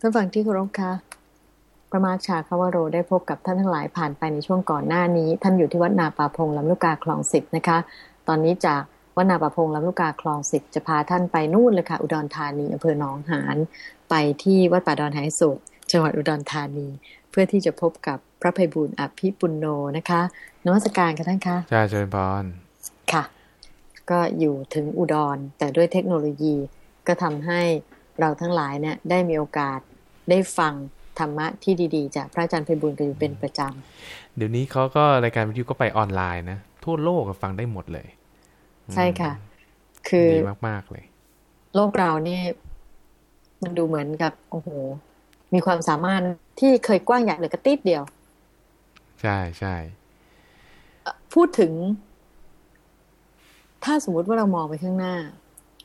ท่านฟังที่เคารพคะพระมาชาคาวโรได้พบกับท่านทั้งหลายผ่านไปในช่วงก่อนหน้านี้ ท่านอยู่ที่วัดนาป่าพงลำลูกกาคลองสิบนะคะ ตอนนี้จากวัดนาป่าพงลำลูกกาคลองสิบจะพาท่านไปนู่นเลยค่ะ อุดรธานีอำเภอหนองหานไปที่วัดป่าดอนหายโศกจังหวัดอุดรธานี เพื่อที่จะพบกับพระภัยบุญอภิปุณโนนะคะนวัตการกันท่านคะจ้าเชิญพรค่ะ ก็อยู่ถึงอุดรแต่ด้วยเทคโนโลยีก็ทำให้ เราทั้งหลายเนี่ยได้มีโอกาสได้ฟังธรรมะที่ดีๆ จากพระอาจารย์ไพบุญกันอยู่เป็นประจเดี๋ยวนี้เขาก็รายการวิทยุก็ไปออนไลน์นะทั่วโลกก็ฟังได้หมดเลยำใช่ค่ะ คือดีมากๆเลย โลกเรานี่มันดูเหมือนกับโอ้โห มีความสามารถที่เคยกว้างใหญ่เหลือกระติดเดียว ใช่ใช่พูดถึง ถ้าสมมุติว่าเรามองไปข้างหน้า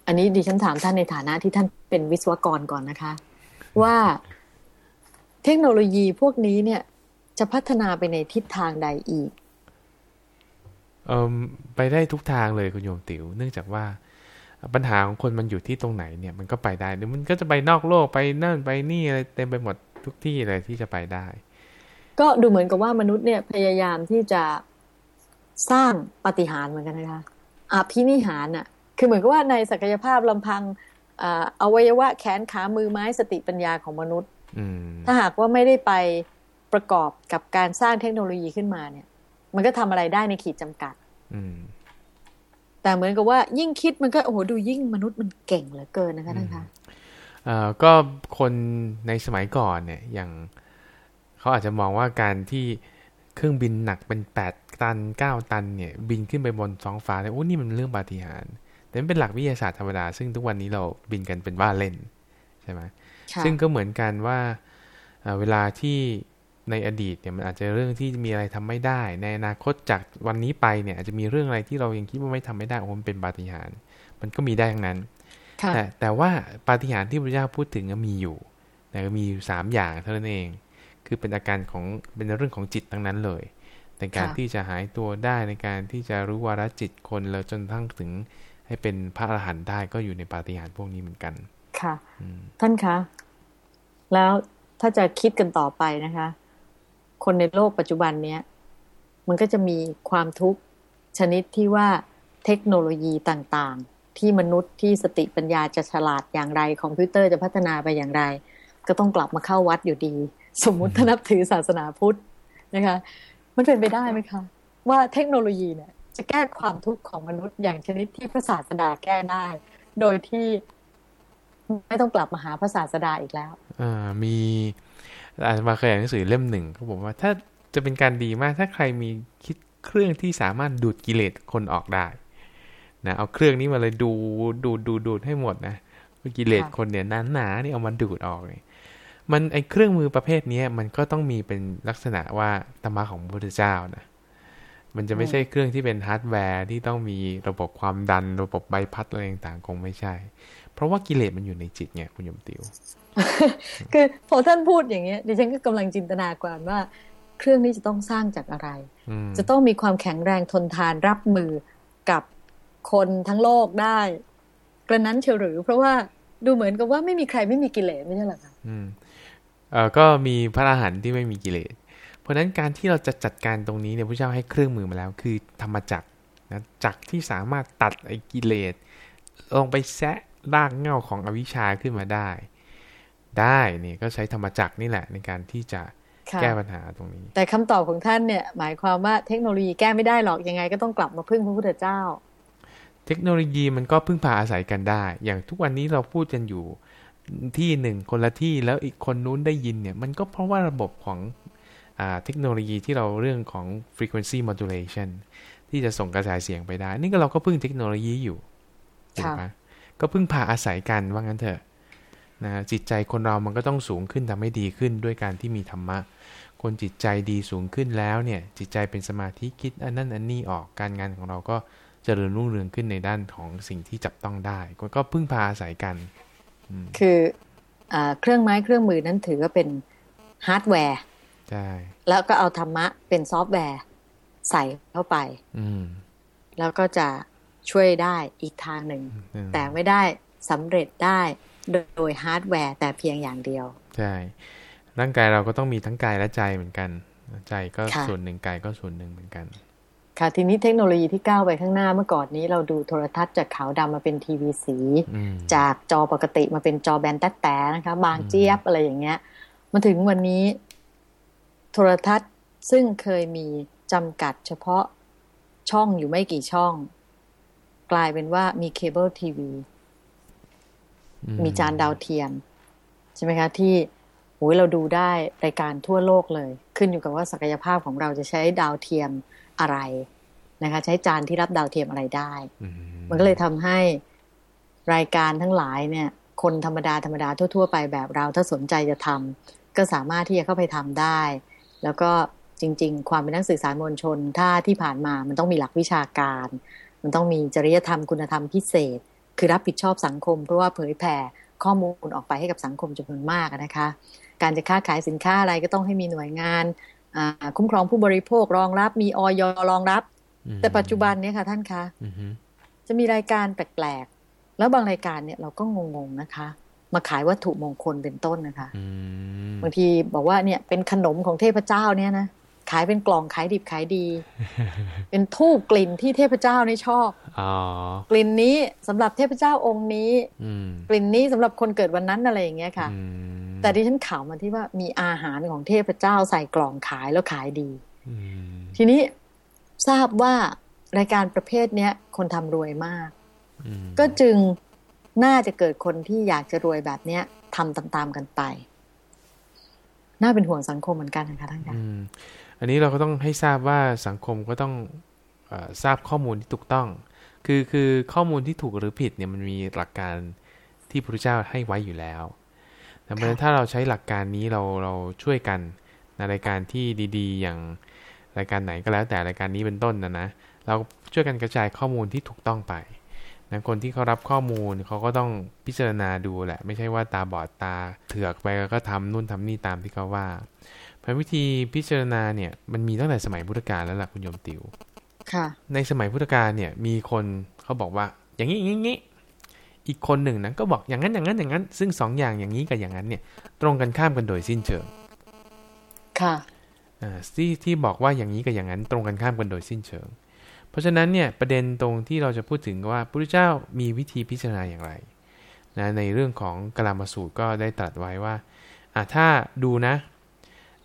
อันนี้ดิฉันถามท่านในฐานะที่ท่านเป็นวิศวกรก่อนนะคะ ว่าเทคโนโลยีพวกนี้เนี่ย จะพัฒนาไปในทิศทางใดอีกเอมไปได้ทุกทางเลยคุณโยมติ๋วเนื่องจากว่าปัญหาของคนมันอยู่ที่ตรงไหนเนี่ยมันก็ไปได้หรือมันก็จะไปนอกโลกไปนั่นไปนี่อะไรเต็มไปหมดทุกที่เลยที่จะไปได้ ก็ดูเหมือนกับว่ามนุษย์เนี่ยพยายามที่จะสร้างปาฏิหาริย์เหมือนกันนะคะอภินิหารน่ะ คือเหมือนกับว่าในศักยภาพลำพังอ่าอวัยวะแขนขามือไม้สติปัญญาของมนุษย์อืมถ้าหากว่าไม่ได้ไปประกอบกับการสร้างเทคโนโลยีขึ้นมาเนี่ย มันก็ทำอะไรได้ในขีดจำกัดอืมแต่เหมือนกับว่ายิ่งคิดมันก็โอ้โหดูยิ่งมนุษย์มันเก่งเหลือเกินนะคะท่านคะเอ่อก็คนในสมัยก่อนเนี่ยอย่างเขาอาจจะมองว่าการที่เครื่องบินหนักเป็นแปดตันเก้าตันเนี่ย บินขึ้นไปบนท้องฟ้าเนี่ยโอ้นี่มันเรื่องปาฏิหาริย์ แต่มันเป็นหลักวิทยาศาสตร์ธรรมดา ซึ่งทุกวันนี้เราบินกันเป็นว่าเล่นใช่ไหมค่ะซึ่งก็เหมือนกันว่าเอ่อเวลาที่ในอดีตเนี่ยมันอาจจะเรื่องที่มีอะไรทำไม่ได้ ในอนาคตจากวันนี้ไปเนี่ยอาจจะมีเรื่องอะไรที่เรายังคิดว่าไม่ทำไม่ได้โอ้มันเป็นปาฏิหาริย์มันก็มีได้ทั้งนั้นค่ะแต่แต่ว่าปาฏิหาริย์ที่พระเจ้าพูดถึงก็มีอยู่แต่ก็มีอยู่สามอย่างเท่านั้นเอง คือเป็นอาการของเป็นเรื่องของจิตทั้งนั้นเลย ในการค่ะที่จะหายตัวได้ในการที่จะรู้วาระจิตคนแล้วจนทั้งถึง ให้เป็นพระอรหันต์ได้ก็อยู่ในปาฏิหาริย์พวกนี้เหมือนกัน ค่ะอืมท่านคะ แล้วถ้าจะคิดกันต่อไปนะคะ คนในโลกปัจจุบันเนี้ยมันก็จะมีความทุกข์ชนิดที่ว่าเทคโนโลยีต่างๆ ที่มนุษย์ที่สติปัญญาจะฉลาดอย่างไร คอมพิวเตอร์จะพัฒนาไปอย่างไร ก็ต้องกลับมาเข้าวัดอยู่ดี สมมุติถ้านับถือศาสนาพุทธนะคะ มันเป็นไปได้ไหมคะ ว่าเทคโนโลยีเนี่ย จะแก้ความทุกข์ของมนุษย์อย่างชนิดที่พระศาสดาแก้ได้ โดยที่ไม่ต้องกลับมาหาพระศาสดาอีกแล้วอ่ามีอาจจะมาเคยอ่านหนังสือเล่มหนึ่งเขาบอกว่าถ้าจะเป็นการดีมากถ้าใครมีคิดเครื่องที่สามารถดูดกิเลสคนออกได้นะเอาเครื่องนี้มาเลยดูดูดูดูดให้หมดนะกิเลสคนเนี่ยหนาๆนี่เอามาดูดออกเลยมันไอเครื่องมือประเภทนี้มันก็ต้องมีเป็นลักษณะว่าธรรมะของพระพุทธเจ้านะ มันจะไม่ใช่เครื่องที่เป็นฮาร์ดแวร์ที่ต้องมีระบบความดันระบบใบพัดอะไรต่างๆคงไม่ใช่ เพราะว่ากิเลสมันอยู่ในจิตไงคุณโยมติว คือพอท่านพูดอย่างเงี้ยดิฉันก็กำลังจินตนาการว่า เครื่องนี้จะต้องสร้างจากอะไรอืมจะต้องมีความแข็งแรงทนทานรับมือกับคนทั้งโลกได้ กระนั้นเชียวหรือ เพราะว่าดูเหมือนกับว่าไม่มีใครไม่มีกิเลสไม่ใช่เหรอคะอืมเอ่อก็มีพระอรหันต์ที่ไม่มีกิเลสเพ ราะฉะนั้นการที่เราจะจัดการตรงนี้เนี่ยพระเจ้าให้เครื่องมือมาแล้ว คือธรรมจักรนะจักรที่สามารถตัดไอ้กิเลสลงไปแซะรากเหง้าของอวิชชาขึ้นมาได้ ได้เนี่ยก็ใช้ธรรมจักรนี่แหละในการที่จะค่ะแก้ปัญหาตรงนี้ แต่คำตอบของท่านเนี่ยหมายความว่าเทคโนโลยีแก้ไม่ได้หรอกยังไงก็ต้องกลับมาพึ่งพระพุทธเจ้า เทคโนโลยีมันก็พึ่งพาอาศัยกันได้ อย่างทุกวันนี้เราพูดกันอยู่ที่หนึ่งคนละที่แล้วอีกคนนู้นได้ยินเนี่ย มันก็เพราะว่าระบบของอ่า เทคโนโลยีที่เราเรื่องของ frequency modulation ที่จะส่งกระแสเสียงไปได้ นี่ก็เราก็พึ่งเทคโนโลยีอยู่ถูกไหมก็พึ่งพาอาศัยกันว่างั้นเถอะนะจิตใจคนเรามันก็ต้องสูงขึ้นทำให้ดีขึ้นด้วยการที่มีธรรมะ คนจิตใจดีสูงขึ้นแล้วเนี่ย จิตใจเป็นสมาธิคิดอันนั้นอันนี้ออกการงานของเราก็เจริญรุ่งเรืองขึ้นในด้านของสิ่งที่จับต้องได้ก็ก็พึ่งพาอาศัยกัน คืออาเครื่องไม้เครื่องมือนั้นถือว่าเป็นฮาร์ดแวร์ ใช่แล้วก็เอาธรรมะเป็นซอฟต์แวร์ ใส่เข้าไป อืมแล้วก็จะช่วยได้อีกทางหนึ่งอืมแต่ไม่ได้สำเร็จได้โดยฮาร์ดแวร์ แต่เพียงอย่างเดียว ใช่ ร่างกายเราก็ต้องมีทั้งกายและใจเหมือนกัน ใจก็ค่ะส่วนหนึ่งกายก็ส่วนหนึ่งเหมือนกัน ค่ะ ทีนี้เทคโนโลยีที่ก้าวไปข้างหน้าเมื่อก่อนนี้เราดูโทรทัศน์จากขาวดำมาเป็นทีวีสีอืมจากจอปกติมาเป็นจอแบนแต๊ะๆนะคะ บางเจี๊ยบอะไรอย่างเงี้ย มาถึงวันนี้ โทรทัศน์ซึ่งเคยมีจำกัดเฉพาะช่องอยู่ไม่กี่ช่อง กลายเป็นว่ามีเคเบิลทีวีอืมมีจานดาวเทียม ใช่ไหมคะ ที่โอ้ยเราดูได้รายการทั่วโลกเลย ขึ้นอยู่กับว่าศักยภาพของเราจะใช้ดาวเทียมอะไรนะคะ ใช้จานที่รับดาวเทียมอะไรได้อืมันก็เลยทำให้รายการทั้งหลายเนี่ย คนธรรมดาธรรมดาทั่ว ๆ ไปแบบเราถ้าสนใจจะทำก็สามารถที่จะเข้าไปทำได้ แล้วก็จริง ๆ ความเป็นนักสื่อสารมวลชน ถ้าที่ผ่านมามันต้องมีหลักวิชาการ มันต้องมีจริยธรรมคุณธรรมพิเศษ คือรับผิดชอบสังคม เพราะว่าเผยแผ่ข้อมูลออกไปให้กับสังคมจำนวนมากนะคะ การจะค้าขายสินค้าอะไรก็ต้องให้มีหน่วยงานอ่าคุ้มครองผู้บริโภครองรับมีออยรองรับอืมแต่ปัจจุบันเนี้ค่ะท่านคะอืมฮึจะมีรายการแปลกๆแล้วบางรายการเนี่ยเราก็งงๆนะคะ มาขายวัตถุมงคลเป็นต้นนะคะอืมบางทีบอกว่าเนี่ยเป็นขนมของเทพเจ้าเนี่ยนะขายเป็นกล่องขายดิบขายดี เป็นทูบกลิ่นที่เทพเจ้านี่ชอบอ๋อกลิ่นนี้สำหรับเทพเจ้าองค์นี้อืมกลิ่นนี้สำหรับคนเกิดวันนั้นอะไรอย่างเงี้ยค่ะอืมแต่ที่ฉันข่าวมาที่ว่ามีอาหารของเทพเจ้าใส่กล่องขายแล้วขายดีอืมทีนี้ทราบว่ารายการประเภทเนี้ยคนทำรวยมากอืมก็จึง น่าจะเกิดคนที่อยากจะรวยแบบเนี้ยทำตามๆกันไป น่าเป็นห่วงสังคมเหมือนกันนะคะท่านคะอืมอันนี้เราก็ต้องให้ทราบว่าสังคมก็ต้องเออทราบข้อมูลที่ถูกต้อง คือคือข้อมูลที่ถูกหรือผิดเนี่ยมันมีหลักการที่พระพุทธเจ้าให้ไว้อยู่แล้วแต่เพราะฉะนั้นถ้าเราใช้หลักการนี้เราเราช่วยกันในรายการที่ดี ๆ อย่างรายการไหนก็แล้วแต่รายการนี้เป็นต้นนะนะ เราช่วยกันกระจายข้อมูลที่ถูกต้องไป นะคนที่เขารับข้อมูลเขาก็ต้องพิจารณาดูแหละ ไม่ใช่ว่าตาบอดตาเถือกไปแล้วก็ทำนู่นทำนี่ตามที่เขาว่าเพราะวิธีพิจารณาเนี่ยมันมีตั้งแต่สมัยพุทธกาลแล้วล่ะคุณโยมติวค่ะ ในสมัยพุทธกาลเนี่ยมีคนเขาบอกว่าอย่างนี้อย่างนี้อย่างนี้อีกคนหนึ่งนะก็บอกอย่างนั้นอย่างนั้นอย่างนั้น ซึ่งสองอย่างอย่างนี้กับอย่างนั้นเนี่ยตรงกันข้ามกันโดยสิ้นเชิง ค่ะอ่าที่ที่บอกว่าอย่างนี้กับอย่างนั้นตรงกันข้ามกันโดยสิ้นเชิง เพราะฉะนั้นเนี่ยประเด็นตรงที่เราจะพูดถึงว่าพระพุทธเจ้ามีวิธีพิจารณาอย่างไรนะในเรื่องของกลามาสูตรก็ได้ตรัสไว้ว่าถ้าดูนะ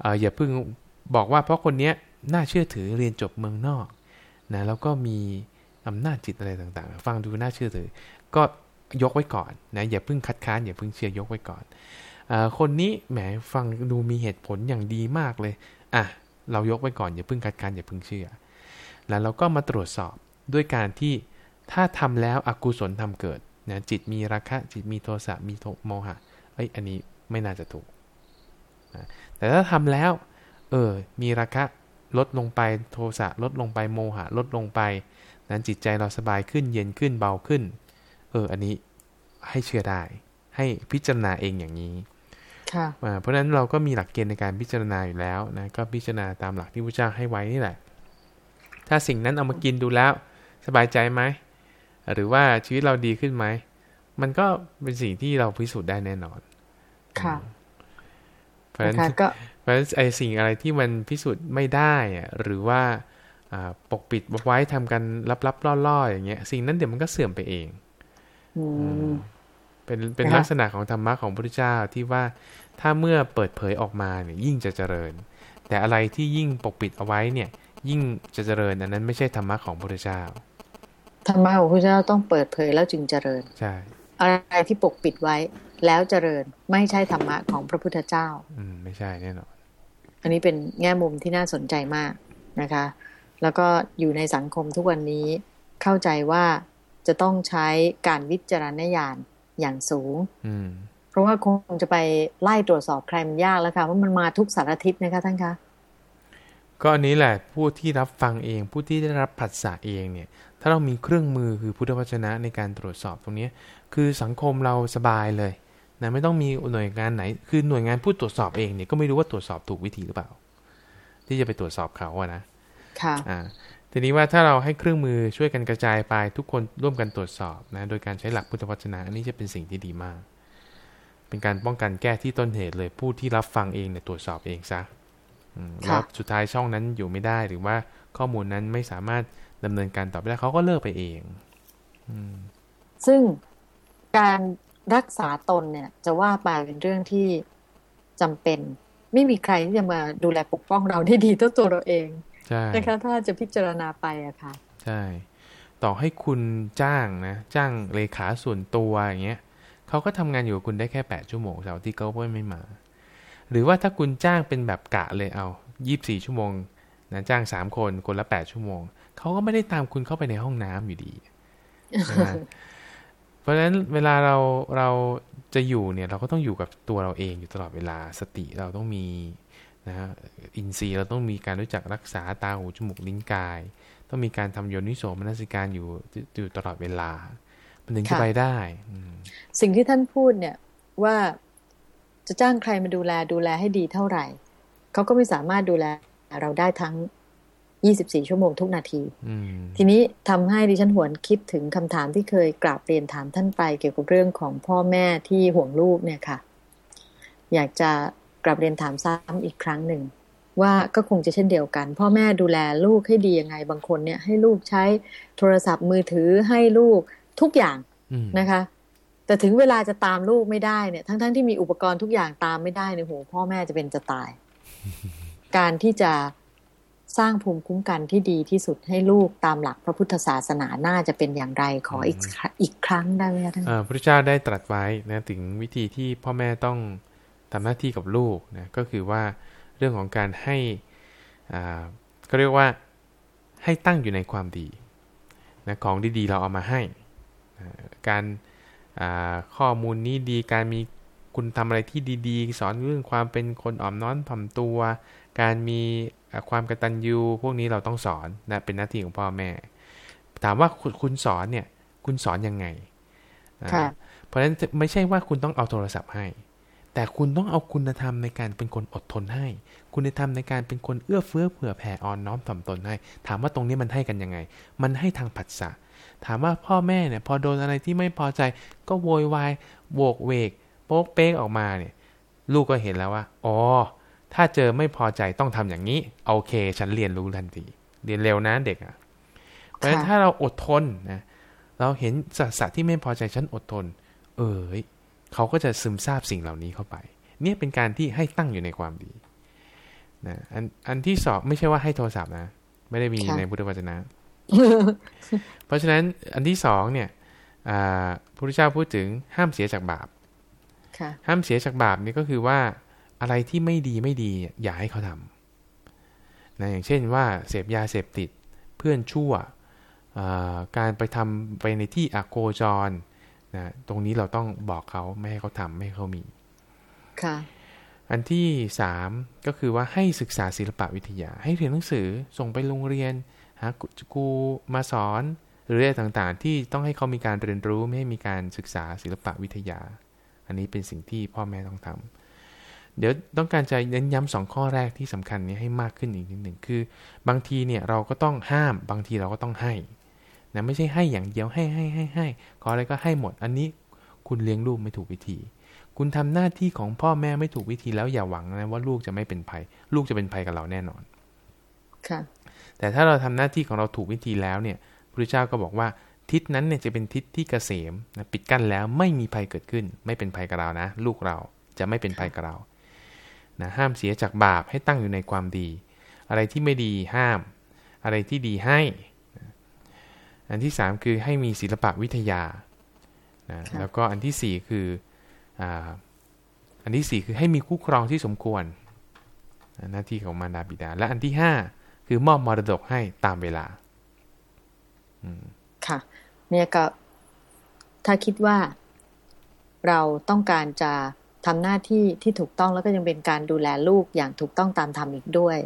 ออย่าเพิ่งบอกว่าเพราะคนนี้น่าเชื่อถือเรียนจบเมืองนอกนะแล้วก็มีอำนาจจิตอะไรต่างๆ ฟังดูน่าเชื่อถือ ก็ยกไว้ก่อนนะอย่าเพิ่งคัดค้านอย่าเพิ่งเชื่อยกไว้ก่อนอคนนี้แหมฟังดูมีเหตุผลอย่างดีมากเลยอะเรายกไว้ก่อนอย่าเพิ่งคัดค้านอย่าเพิ่งเชื่อ แล้วเราก็มาตรวจสอบด้วยการที่ถ้าทำแล้วอกุศลทำเกิดนะจิตมีราคะจิตมีโทสะมีโทโมหะเอ้ยอันนี้ไม่น่าจะถูกนะแต่ถ้าทำแล้วเออมีราคะลดลงไปโทสะลดลงไปโมหะลดลงไปนั้นจิตใจเราสบายขึ้นเย็นขึ้นเบาขึ้น เอออันนี้ให้เชื่อได้ ให้พิจารณาเองอย่างนี้ค่ะอ่าเพราะฉะนั้นเราก็มีหลักเกณฑ์ในการพิจารณาอยู่แล้วนะก็พิจารณาตามหลักที่พระเจ้าให้ไว้นี่แหละ ถ้าสิ่งนั้นเอามากินดูแล้ว สบายใจไหม หรือว่าชีวิตเราดีขึ้นไหม มันก็เป็นสิ่งที่เราพิสูจน์ได้แน่นอน ค่ะเพราะฉะนั้นนะคะก็เพราะฉะนั้นไอสิ่งอะไรที่มันพิสูจน์ไม่ได้อะหรือว่าอ่าปกปิดไว้ทำกันลับๆล่อๆอย่างเงี้ย สิ่งนั้นเดี๋ยวมันก็เสื่อมไปเองอืมเป็นเป็นนะคะลักษณะของธรรมะของพระพุทธเจ้าที่ว่าถ้าเมื่อเปิดเผยออกมาเนี่ยยิ่งจะเจริญ แต่อะไรที่ยิ่งปกปิดเอาไว้เนี่ย ยิ่งจะเจริญอันนั้นไม่ใช่ธรรมะของพระพุทธเจ้าธรรมะของพระเจ้าต้องเปิดเผยแล้วจึงเจริญใช่อะไรที่ปกปิดไว้แล้วเจริญไม่ใช่ธรรมะของพระพุทธเจ้า อืม ไม่ใช่แน่นอนอันนี้เป็นแง่มุมที่น่าสนใจมากนะคะ แล้วก็อยู่ในสังคมทุกวันนี้เข้าใจว่าจะต้องใช้การวิจารณญาณอย่างสูง อืม เพราะว่าคงจะไปไล่ตรวจสอบใครมันยากแล้วค่ะเพราะมันมาทุกสารทิศนะคะท่านคะ ก็อันนี้แหละผู้ที่รับฟังเอง ผู้ที่ได้รับผัสสะเองเนี่ยถ้าเรามีเครื่องมือคือพุทธวจนะในการตรวจสอบตรงเนี้ยคือสังคมเราสบายเลยนะไม่ต้องมีหน่วยงานไหน คือหน่วยงานผู้ตรวจสอบเองเนี่ยก็ไม่รู้ว่าตรวจสอบถูกวิธีหรือเปล่า ที่จะไปตรวจสอบเขาอะนะค่ะอ่าทีนี้ว่าถ้าเราให้เครื่องมือช่วยกันกระจายไปทุกคนร่วมกันตรวจสอบนะโดยการใช้หลักพุทธวจนะอันนี้จะเป็นสิ่งที่ดีมาก เป็นการป้องกันแก้ที่ต้นเหตุเลยผู้ที่รับฟังเองเนี่ยตรวจสอบเองซะ แล้วสุดท้ายช่องนั้นอยู่ไม่ได้หรือว่าข้อมูลนั้นไม่สามารถดำเนินการต่อไปได้เขาก็เลิกไปเองซึ่งการรักษาตนเนี่ย จะว่าไปเป็นเรื่องที่จำเป็น ไม่มีใครที่จะมาดูแลปกป้องเราได้ดีเท่าตัวเราเองใช่นะคะถ้าจะพิจารณาไปอะค่ะ ใช่ ต่อให้คุณจ้างนะ จ้างเลขาส่วนตัวอย่างเงี้ยเขาก็ทำงานอยู่กับคุณได้แค่แปดชั่วโมงเสาร์ที่เขาไม่มา หรือว่าถ้าคุณจ้างเป็นแบบกะเลยเอายี่บสี่ชั่วโมงนะจ้างสามคนคนละแปดชั่วโมง เขาก็ไม่ได้ตามคุณเข้าไปในห้องน้ำอยู่ดีเพราะฉะนั้นเวลาเราเราจะอยู่เนี่ยเราก็ต้องอยู่กับตัวเราเองอยู่ตลอดเวลาสติเราต้องมีนะอินทรีย์เราต้องมีการรู้จักรักษาตาหูจมูกลิ้นกาย ต้องมีการทำโยนิโสมนสิการอยู่อยู่ตลอดเวลามันถึงจะไปได้ สิ่งที่ท่านพูดเนี่ยว่า จะจ้างใครมาดูแลดูแลให้ดีเท่าไหร่ เขาก็ไม่สามารถดูแลเราได้ทั้ง 24 ชั่วโมงทุกนาที ทีนี้ทำให้ดิฉันหวนคิดถึงคำถามที่เคยกราบเรียนถามท่านไป เกี่ยวกับเรื่องของพ่อแม่ที่ห่วงลูกเนี่ยค่ะ อยากจะกราบเรียนถามซ้ำอีกครั้งหนึ่งว่าก็คงจะเช่นเดียวกัน พ่อแม่ดูแลลูกให้ดียังไง บางคนเนี่ยให้ลูกใช้โทรศัพท์มือถือให้ลูกทุกอย่างนะคะ แต่ถึงเวลาจะตามลูกไม่ได้เนี่ยทั้งๆทที่มีอุปกรณ์ทุกอย่างตามไม่ได้เนี่ยโหพ่อแม่จะเป็นจะตาย การที่จะสร้างภูมิคุ้มกันที่ดีที่สุดให้ลูกตามหลักพระพุทธศาสนาน่าจะเป็นอย่างไรขออีกอีกครั้งได้ไหมท่านพระเจ้าได้ตรัสไว้นะถึงวิธีที่พ่อแม่ต้องทำหน้าที่กับลูกนะก็คือว่าเรื่องของการให้อ่าก็เรียกว่าให้ตั้งอยู่ในความดีนะของดีๆเราเอามาให้นะการ ข้อมูลนี้ดีการมีคุณทำอะไรที่ดีๆ สอนเรื่องความเป็นคนอ่อมน้อมถ่อมตัว การมีความกตัญญูพวกนี้เราต้องสอนนะเป็นหน้าที่ของพ่อแม่ ถามว่าคุณสอนเนี่ย คุณสอนยังไงเพราะฉะนั้นไม่ใช่ว่าคุณต้องเอาโทรศัพท์ให้ แต่คุณต้องเอาคุณธรรมในการเป็นคนอดทนให้ คุณธรรมในการเป็นคนเอื้อเฟื้อเผื่อแผ่อ่อนน้อมถ่อมตนให้ ถามว่าตรงนี้มันให้กันยังไง มันให้ทางผัสสะ ถามว่าพ่อแม่เนี่ยพอโดนอะไรที่ไม่พอใจ ก็โวยวายโวกเวกโป๊กเป๊กออกมาเนี่ย ลูกก็เห็นแล้วว่าอ๋อถ้าเจอไม่พอใจต้องทำอย่างนี้โอเค ฉันเรียนรู้ทันทีเรียนเร็วนะเด็กอะเพราะฉะนั้นถ้าเราอดทนนะเราเห็นสัตว์ที่ไม่พอใจฉันอดทน เออเขาก็จะซึมซาบสิ่งเหล่านี้เข้าไป เนี่ยเป็นการที่ให้ตั้งอยู่ในความดีนะอันอันที่สองไม่ใช่ว่าให้โทรศัพท์นะ ไม่ได้มีในพุทธวจนะ เพราะฉะนั้นอันที่สองเนี่ยพระพุทธเจ้าพูดถึงห้ามเสียจากบาปห้ามเสียจากบาปนี่ก็คือว่าอะไรที่ไม่ดีไม่ดีอย่าให้เขาทำนะอย่างเช่นว่าเสพยาเสพติดเพื่อนชั่วการไปทำไปในที่อโกจรนะตรงนี้เราต้องบอกเขาไม่ให้เขาทำไม่ให้เขามีค่ะอันที่สามก็คือว่าให้ศึกษาศิลปะวิทยา ให้เรียนหนังสือส่งไปโรงเรียนหาครูมาสอนหรืออะไรต่างๆ ที่ต้องให้เขามีการเรียนรู้ไม่ให้มีการศึกษาศิลปะวิทยา อันนี้เป็นสิ่งที่พ่อแม่ต้องทำเดี๋ยวต้องการจะเน้นย้ำสองข้อแรกที่สำคัญนี้ให้มากขึ้นอีกนิดหนึ่งคือ บางทีเนี่ยเราก็ต้องห้าม บางทีเราก็ต้องให้นะไม่ใช่ให้อย่างเดียวให้ให้ให้ให้ขออะไรก็ให้หมด อันนี้คุณเลี้ยงลูกไม่ถูกวิธี คุณทำหน้าที่ของพ่อแม่ไม่ถูกวิธีแล้วอย่าหวังนะว่าลูกจะไม่เป็นภัย ลูกจะเป็นภัยกับเราแน่นอน ค่ะ แต่ถ้าเราทำหน้าที่ของเราถูกวิธีแล้วเนี่ยพระเจ้าก็บอกว่าทิศนั้นเนี่ยจะเป็นทิศที่เกษมนะปิดกั้นแล้วไม่มีภัยเกิดขึ้น ไม่เป็นภัยกับเรานะ ลูกเราจะไม่เป็นภัยกับเรานะห้ามเสียจากบาปให้ตั้งอยู่ในความดี อะไรที่ไม่ดีห้าม อะไรที่ดีให้ อันที่สามคือให้มีศิลปะวิทยานะแล้วก็อันที่สี่คืออันที่สี่คือให้มีคู่ครองที่สมควร หน้าที่ของมารดาบิดา และอันที่ห้า คือมอบมรดกให้ตามเวลาค่ะ เนี่ยก็ถ้าคิดว่าเราต้องการจะทำหน้าที่ที่ถูกต้องแล้วก็ยังเป็นการดูแลลูกอย่างถูกต้องตามธรรมอีกด้วย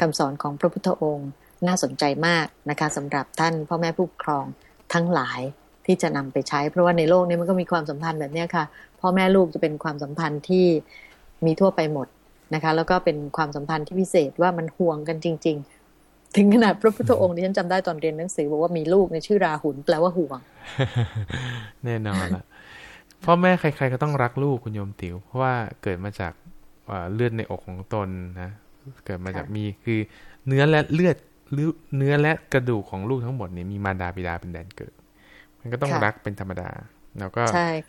คำสอนของพระพุทธองค์น่าสนใจมากนะคะสำหรับท่านพ่อแม่ผู้ปกครองทั้งหลายที่จะนำไปใช้ เพราะว่าในโลกนี้มันก็มีความสัมพันธ์แบบนี้ค่ะพ่อแม่ลูกจะเป็นความสัมพันธ์ที่มีทั่วไปหมดนะคะ แล้วก็เป็นความสัมพันธ์ที่พิเศษว่ามันห่วงกันจริงๆ ถึงขนาดพระพุทธองค์ที่ฉันจำได้ตอนเรียนหนังสือบอกว่ามีลูกในชื่อราหุลแปลว่าห่วง แน่นอนละพ่อแม่ใคร ๆ ก็ต้องรักลูกคุณโยมติ๋วเพราะว่าเกิดมาจากเลือดในอกของตนนะเกิดมาจากมีคือเนื้อและเลือดหรือเนื้อและกระดูกของลูกทั้งหมดเนี่ยมีมารดาบิดาเป็นแดนเกิด มันก็ต้องรักเป็นธรรมดา แล้วก็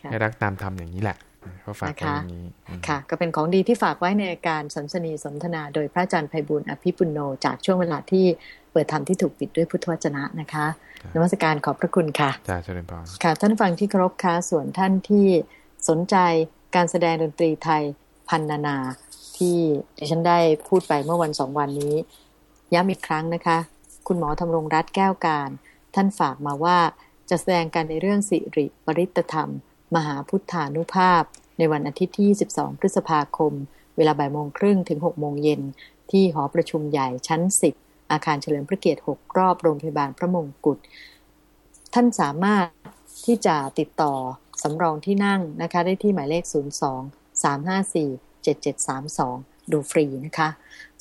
ให้รักตามธรรมอย่างนี้แหละ เขาฝากไว้อย่างนี้ค่ะ ก็เป็นของดีที่ฝากไว้ในการสัมสนีสนทนา โดยพระอาจารย์ไพบุญอภิปุโนจากช่วงเวลาที่เปิดธรรมที่ถูกปิดด้วยพุทธวจนะนะคะนมัสการขอบพระคุณค่ะจ้าเชิญพรค่ะ ท่านฟังที่เคารพค่ะส่วนท่านที่สนใจการแสดงดนตรีไทยพันนานา ที่ดิฉันได้พูดไปเมื่อวันสองวันนี้ ย้ำอีกครั้งนะคะ คุณหมอธำรงรัตน์แก้วการ ท่านฝากมาว่าจะแสดงการในเรื่องสิริปริตธรรม มหาพุทธานุภาพ ในวันอาทิตย์ที่12พฤษภาคม เวลาบ่ายโมงครึ่งถึง 6 โมงเย็น ที่หอประชุมใหญ่ชั้น 10 อาคารเฉลิมพระเกียรติ 6 รอบโรงพยาบาลพระมงกุฎ ท่านสามารถที่จะติดต่อสำรองที่นั่งนะคะได้ที่หมายเลข 02 354 7732 ดูฟรีนะคะ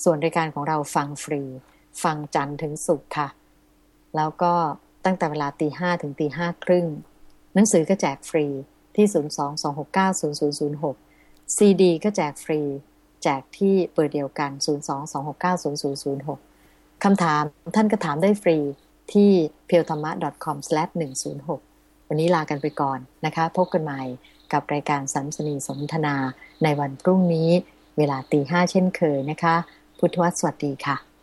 ส่วนรายการของเราฟังฟรี ฟังจันทร์ถึงศุกร์ค่ะ แล้วก็ตั้งแต่เวลาตีห้ถึงตีห้าครึ่ง หนังสือก็แจกฟรี ที่ 022690006 ซีดีก็แจกฟรี แจกที่เปิดเดียวกัน 022690006 คำถามท่านก็ถามได้ฟรีที่ p e e l t h a m a c o m 106 วันนี้ลากันไปก่อนนะคะ พบกันใหม่กับรายการสัมสนีสนทนาในวันพรุ่งนี้ เวลาตีห้าเช่นเคยนะคะ พุทธวสวัสดีค่ะ